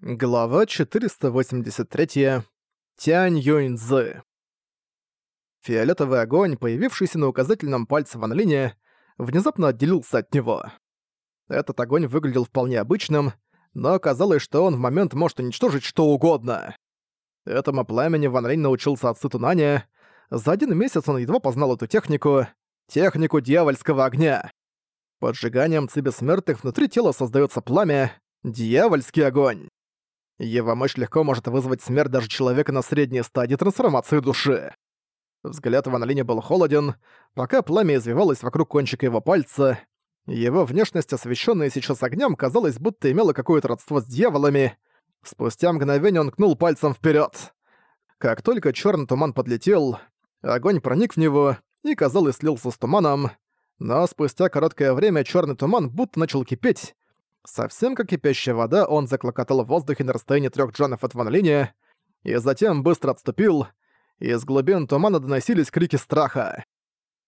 Глава 483. Тянь Юньцзы. Фиолетовый огонь, появившийся на указательном пальце Ван Линя, внезапно отделился от него. Этот огонь выглядел вполне обычным, но казалось, что он в момент может уничтожить что угодно. Этому пламени Ван Линь научился от Сытунаня. За один месяц он едва познал эту технику, технику дьявольского огня. Под сжиганием ци бессмертных внутри тела создается пламя, дьявольский огонь. Его мощь легко может вызвать смерть даже человека на средней стадии трансформации души. Взгляд Ван Линя был холоден, пока пламя извивалось вокруг кончика его пальца. Его внешность, освещенная сейчас огнем, казалось, будто имела какое-то родство с дьяволами. Спустя мгновение он кнул пальцем вперед. Как только черный туман подлетел, огонь проник в него и, казалось, слился с туманом, но спустя короткое время черный туман будто начал кипеть, Совсем как кипящая вода, он заклокотал в воздухе на расстоянии трех джанов от Ван Линя, и затем быстро отступил. Из глубин тумана доносились крики страха.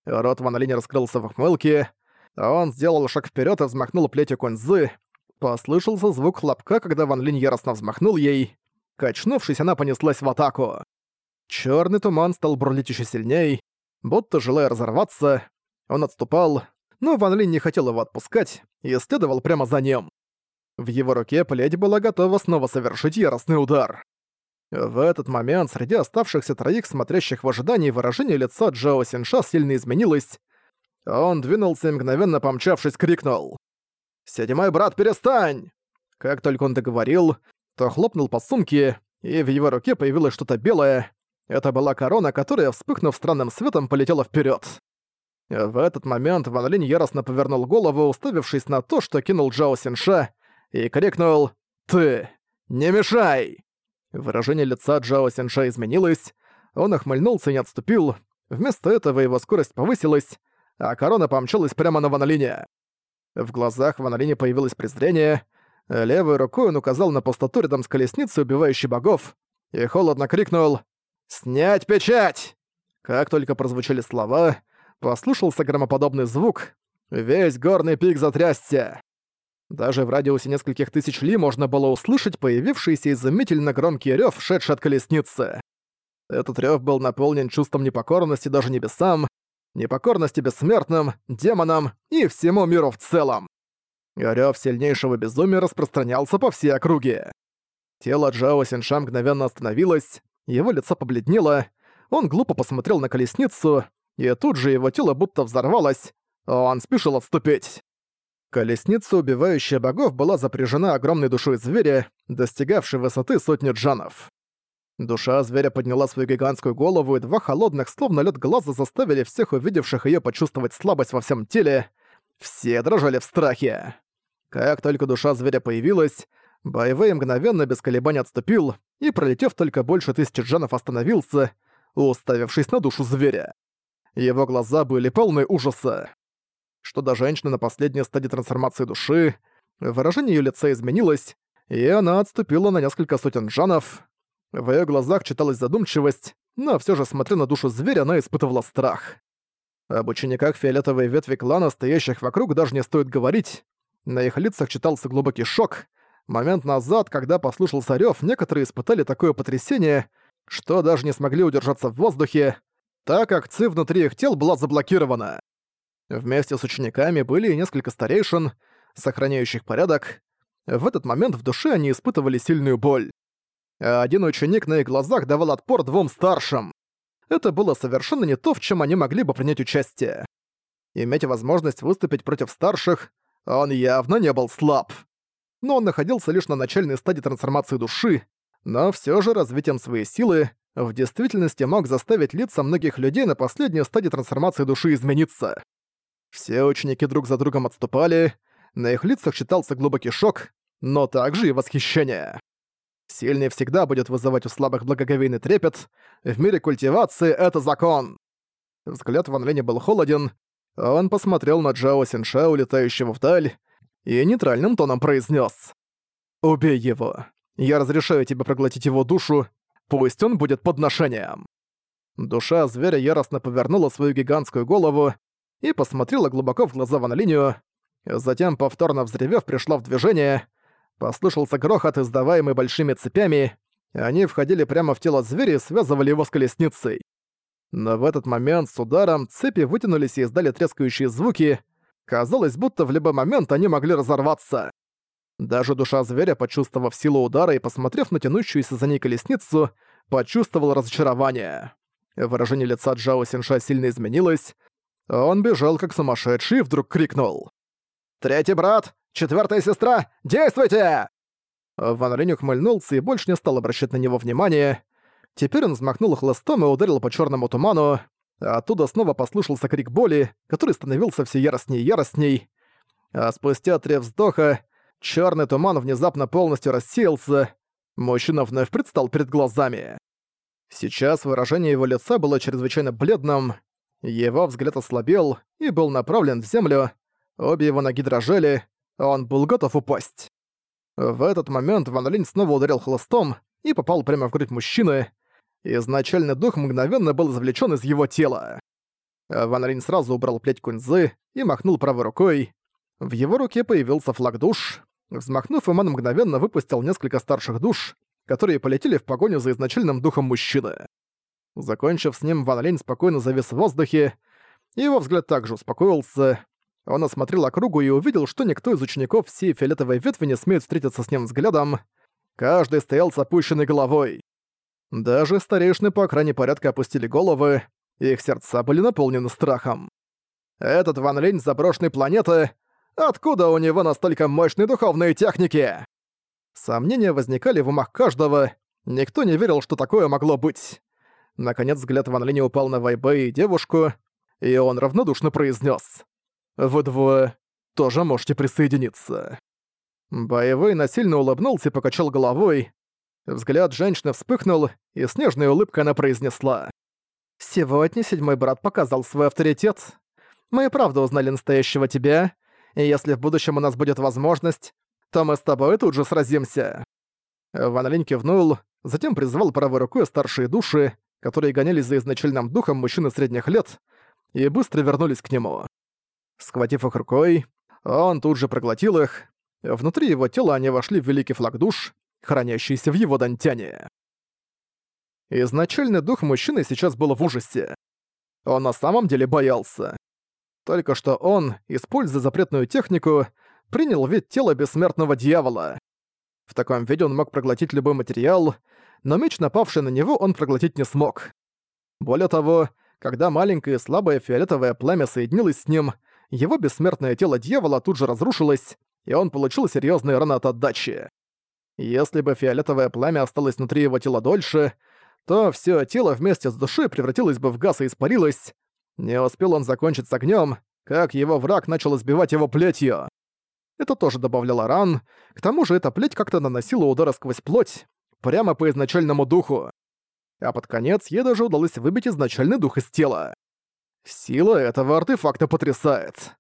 Рот Ван Линя раскрылся в ухмылке, он сделал шаг вперед и взмахнул плетью куньзы. Послышался звук хлопка, когда Ван Линь яростно взмахнул ей. Качнувшись, она понеслась в атаку. Черный туман стал бурлить еще сильней, будто желая разорваться. Он отступал, но Ван Линь не хотел его отпускать и следовал прямо за ним. В его руке плеть была готова снова совершить яростный удар. В этот момент среди оставшихся троих смотрящих в ожидании выражение лица Джао Синша сильно изменилось. Он двинулся и мгновенно помчавшись крикнул. «Седьмой брат, перестань!» Как только он договорил, то хлопнул по сумке, и в его руке появилось что-то белое. Это была корона, которая, вспыхнув странным светом, полетела вперед. В этот момент Ван Линь яростно повернул голову, уставившись на то, что кинул Джао Синша, и крикнул «Ты! Не мешай!» Выражение лица Джао Синша изменилось, он охмыльнулся и не отступил, вместо этого его скорость повысилась, а корона помчалась прямо на Ван Линя. В глазах Ван Линя появилось презрение, левой рукой он указал на пустоту рядом с колесницей, убивающей богов, и холодно крикнул «Снять печать!» Как только прозвучали слова, Послушался громоподобный звук. Весь горный пик затрясся. Даже в радиусе нескольких тысяч ли можно было услышать появившийся изумительно громкий рёв, шедший от колесницы. Этот рёв был наполнен чувством непокорности даже небесам, непокорности бессмертным, демонам и всему миру в целом. Рёв сильнейшего безумия распространялся по всей округе. Тело Джао Синша мгновенно остановилось, его лицо побледнело, он глупо посмотрел на колесницу, и тут же его тело будто взорвалось, он спешил отступить. Колесница, убивающая богов, была запряжена огромной душой зверя, достигавшей высоты сотни джанов. Душа зверя подняла свою гигантскую голову, и два холодных, словно лед глаза, заставили всех увидевших ее почувствовать слабость во всем теле. Все дрожали в страхе. Как только душа зверя появилась, боевой мгновенно без колебаний отступил и, пролетев только больше тысячи джанов, остановился, уставившись на душу зверя. Его глаза были полны ужаса. Что до женщины на последней стадии трансформации души, выражение её лица изменилось, и она отступила на несколько сотен джанов. В её глазах читалась задумчивость, но всё же, смотря на душу зверя, она испытывала страх. Об учениках фиолетовой ветви клана, стоящих вокруг, даже не стоит говорить. На их лицах читался глубокий шок. Момент назад, когда послушался рёв, некоторые испытали такое потрясение, что даже не смогли удержаться в воздухе, так как ци внутри их тел была заблокирована. Вместе с учениками были и несколько старейшин, сохраняющих порядок. В этот момент в душе они испытывали сильную боль. А один ученик на их глазах давал отпор двум старшим. Это было совершенно не то, в чем они могли бы принять участие. Иметь возможность выступить против старших, он явно не был слаб. Но он находился лишь на начальной стадии трансформации души, но все же развитием своей силы в действительности мог заставить лица многих людей на последней стадии трансформации души измениться. Все ученики друг за другом отступали, на их лицах читался глубокий шок, но также и восхищение. Сильный всегда будет вызывать у слабых благоговейный трепет, в мире культивации это закон. Взгляд Ван Лени был холоден, он посмотрел на Джао Синша, улетающего вдаль, и нейтральным тоном произнес: «Убей его. Я разрешаю тебе проглотить его душу Пусть он будет подношением. Душа зверя яростно повернула свою гигантскую голову и посмотрела глубоко в глаза Ван Линию, затем, повторно взревев, пришла в движение. Послышался грохот, издаваемый большими цепями. Они входили прямо в тело зверя и связывали его с колесницей. Но в этот момент с ударом цепи вытянулись и издали трескающие звуки. Казалось, будто в любой момент они могли разорваться. Даже душа зверя, почувствовав силу удара и посмотрев на тянущуюся за ней колесницу, почувствовал разочарование. Выражение лица Джао Синша сильно изменилось. Он бежал как сумасшедший и вдруг крикнул. «Третий брат! Четвертая сестра! Действуйте!» Ван Линь ухмыльнулся и больше не стал обращать на него внимания. Теперь он взмахнул хлыстом и ударил по черному туману. Оттуда снова послышался крик боли, который становился все яростней и яростней. А спустя три вздоха черный туман внезапно полностью рассеялся. Мужчина вновь предстал перед глазами. Сейчас выражение его лица было чрезвычайно бледным. Его взгляд ослабел и был направлен в землю. Обе его ноги дрожали, он был готов упасть. В этот момент Ван Линь снова ударил хлыстом и попал прямо в грудь мужчины. Изначальный дух мгновенно был извлечен из его тела. Ван Линь сразу убрал плеть куньзы и махнул правой рукой. В его руке появился флаг душ. Взмахнув им, он мгновенно выпустил несколько старших душ, которые полетели в погоню за изначальным духом мужчины. Закончив с ним, Ван Линь спокойно завис в воздухе, и его взгляд также успокоился. Он осмотрел округу и увидел, что никто из учеников всей фиолетовой ветви не смеет встретиться с ним взглядом. Каждый стоял с опущенной головой. Даже старейшины по охране порядка опустили головы, их сердца были наполнены страхом. Этот Ван Линь с заброшенной планеты, откуда у него настолько мощные духовные техники? Сомнения возникали в умах каждого, никто не верил, что такое могло быть. Наконец взгляд Ван Линя упал на Вайбэй и девушку, и он равнодушно произнес: вы двое тоже можете присоединиться». Боевой насильно улыбнулся и покачал головой. Взгляд женщины вспыхнул, и с нежной улыбкой она произнесла. «Сегодня седьмой брат показал свой авторитет. Мы и правда узнали настоящего тебя, и если в будущем у нас будет возможность, то мы с тобой тут же сразимся». Ван Линь кивнул, затем призвал правой рукой старшие души, которые гонялись за изначальным духом мужчины средних лет, и быстро вернулись к нему. Схватив их рукой, он тут же проглотил их. Внутри его тела они вошли в великий флаг душ, хранящийся в его дантяне. Изначальный дух мужчины сейчас был в ужасе. Он на самом деле боялся. Только что он, используя запретную технику, принял вид тела бессмертного дьявола. В таком виде он мог проглотить любой материал, но меч, напавший на него, он проглотить не смог. Более того, когда маленькое слабое фиолетовое пламя соединилось с ним, его бессмертное тело дьявола тут же разрушилось, и он получил серьезные раны от отдачи. Если бы фиолетовое пламя осталось внутри его тела дольше, то все тело вместе с душой превратилось бы в газ и испарилось. Не успел он закончить с огнем, как его враг начал избивать его плетью. Это тоже добавляло ран, к тому же эта плеть как-то наносила удары сквозь плоть, прямо по изначальному духу. А под конец ей даже удалось выбить изначальный дух из тела. Сила этого артефакта потрясает.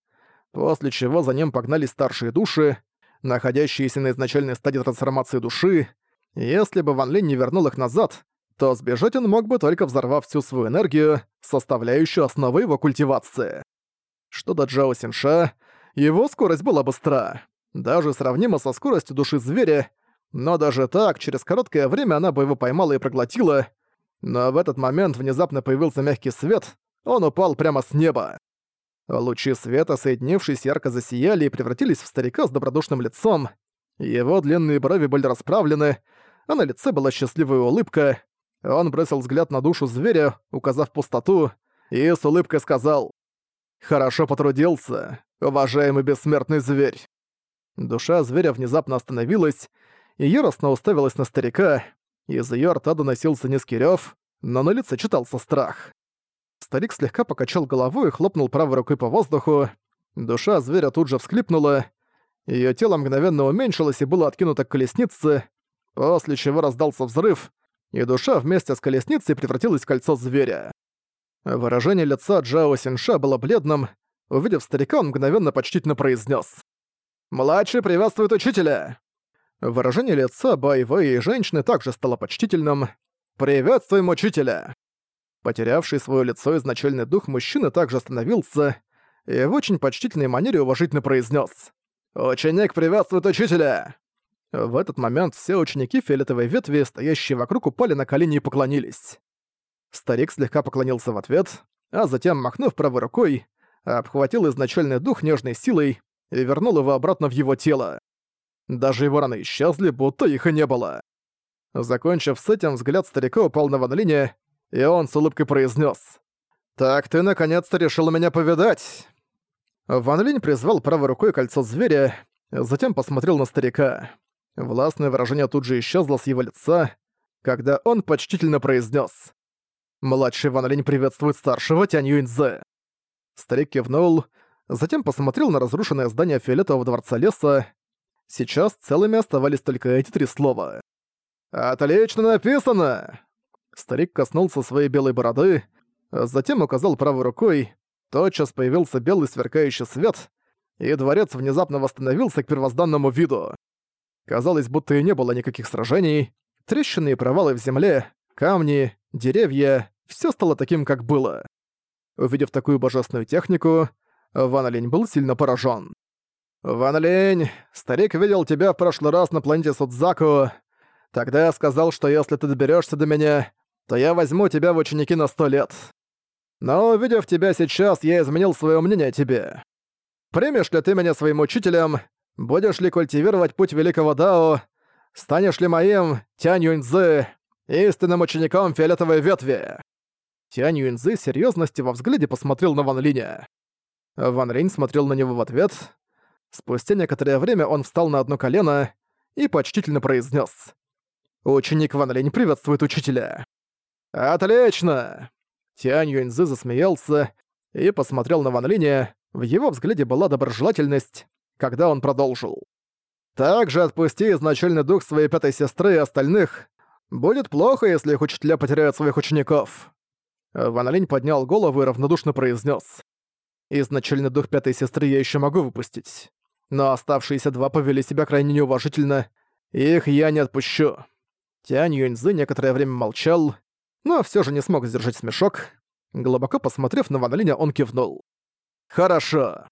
После чего за ним погнались старшие души, находящиеся на изначальной стадии трансформации души. Если бы Ван Линь не вернул их назад, то сбежать он мог бы только взорвав всю свою энергию, составляющую основу его культивации. Что до Джао Синша, его скорость была быстра, даже сравнима со скоростью души зверя, но даже так, через короткое время она бы его поймала и проглотила, но в этот момент внезапно появился мягкий свет, он упал прямо с неба. Лучи света, соединившись, ярко засияли и превратились в старика с добродушным лицом. Его длинные брови были расправлены, а на лице была счастливая улыбка. Он бросил взгляд на душу зверя, указав пустоту, и с улыбкой сказал «Хорошо потрудился, уважаемый бессмертный зверь». Душа зверя внезапно остановилась и яростно уставилась на старика. Из её рта доносился низкий рёв, но на лице читался страх. Старик слегка покачал головой и хлопнул правой рукой по воздуху. Душа зверя тут же всклипнула. Её тело мгновенно уменьшилось и было откинуто к колеснице, после чего раздался взрыв, и душа вместе с колесницей превратилась в кольцо зверя. Выражение лица Джао Синша было бледным. Увидев старика, он мгновенно почтительно произнес: «Младший приветствует учителя!» Выражение лица Бай Вэй и женщины также стало почтительным. «Приветствуем учителя!» Потерявший свое лицо изначальный дух мужчины также остановился и в очень почтительной манере уважительно произнес: «Ученик приветствует учителя!» В этот момент все ученики фиолетовой ветви, стоящие вокруг, упали на колени и поклонились. Старик слегка поклонился в ответ, а затем, махнув правой рукой, обхватил изначальный дух нежной силой и вернул его обратно в его тело. Даже его раны исчезли, будто их и не было. Закончив с этим, взгляд старика упал на Ван Линя, и он с улыбкой произнес: «Так ты наконец-то решил меня повидать!» Ван Линь призвал правой рукой кольцо зверя, затем посмотрел на старика. Властное выражение тут же исчезло с его лица, когда он почтительно произнес: «Младший Ван Линь приветствует старшего Тянь Юньзе». Старик кивнул, затем посмотрел на разрушенное здание фиолетового дворца леса. Сейчас целыми оставались только эти три слова. «Отлично написано!» Старик коснулся своей белой бороды, затем указал правой рукой, тотчас появился белый сверкающий свет, и дворец внезапно восстановился к первозданному виду. Казалось, будто и не было никаких сражений, трещины и провалы в земле, камни, деревья — все стало таким, как было. Увидев такую божественную технику, Ван Линь был сильно поражен. «Ван Линь, старик видел тебя в прошлый раз на планете Судзаку. Тогда я сказал, что если ты доберешься до меня, то я возьму тебя в ученики на сто лет. Но увидев тебя сейчас, я изменил свое мнение о тебе. Примешь ли ты меня своим учителем? Будешь ли культивировать путь великого Дао? Станешь ли моим Тянь Юньцзы, истинным учеником фиолетовой ветви?» Тянь Юньцзы серьезности во взгляде посмотрел на Ван Линя. Ван Линь смотрел на него в ответ. Спустя некоторое время он встал на одно колено и почтительно произнес: «Ученик Ван Линь приветствует учителя». «Отлично!» Тянь Юньзы засмеялся и посмотрел на Ван Линя. В его взгляде была доброжелательность, когда он продолжил. «Также отпусти изначальный дух своей пятой сестры и остальных. Будет плохо, если их учителя потеряют своих учеников». Ван Линь поднял голову и равнодушно произнес: Изначальный дух пятой сестры я еще могу выпустить. Но оставшиеся два повели себя крайне неуважительно, их я не отпущу». Тянь Юньзы некоторое время молчал, но все же не смог сдержать смешок. Глубоко посмотрев на Ван Линя, он кивнул. «Хорошо.